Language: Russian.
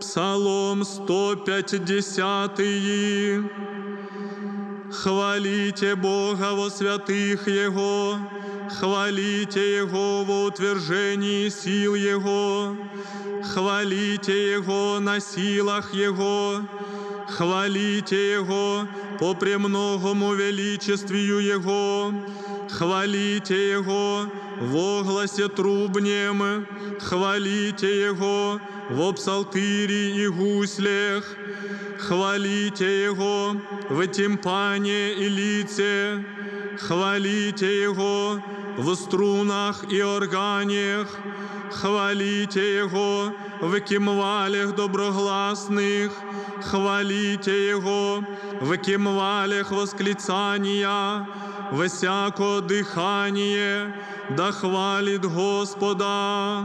Псалом 150. Хвалите Бога во святых Его, хвалите Его во утверждении сил Его, хвалите Его на силах Его, хвалите Его по премногому величествию Его, хвалите Его во гласе трубнем, хвалите Его во псалтыре и гуслях, хвалите Его в тимпане и лице, хвалите Его в струнах и органиях, хвалите Его в кимвалях доброгласных, хвалите Его в кимвалях восклицания, во всяко дыхание, да хвалит Господа.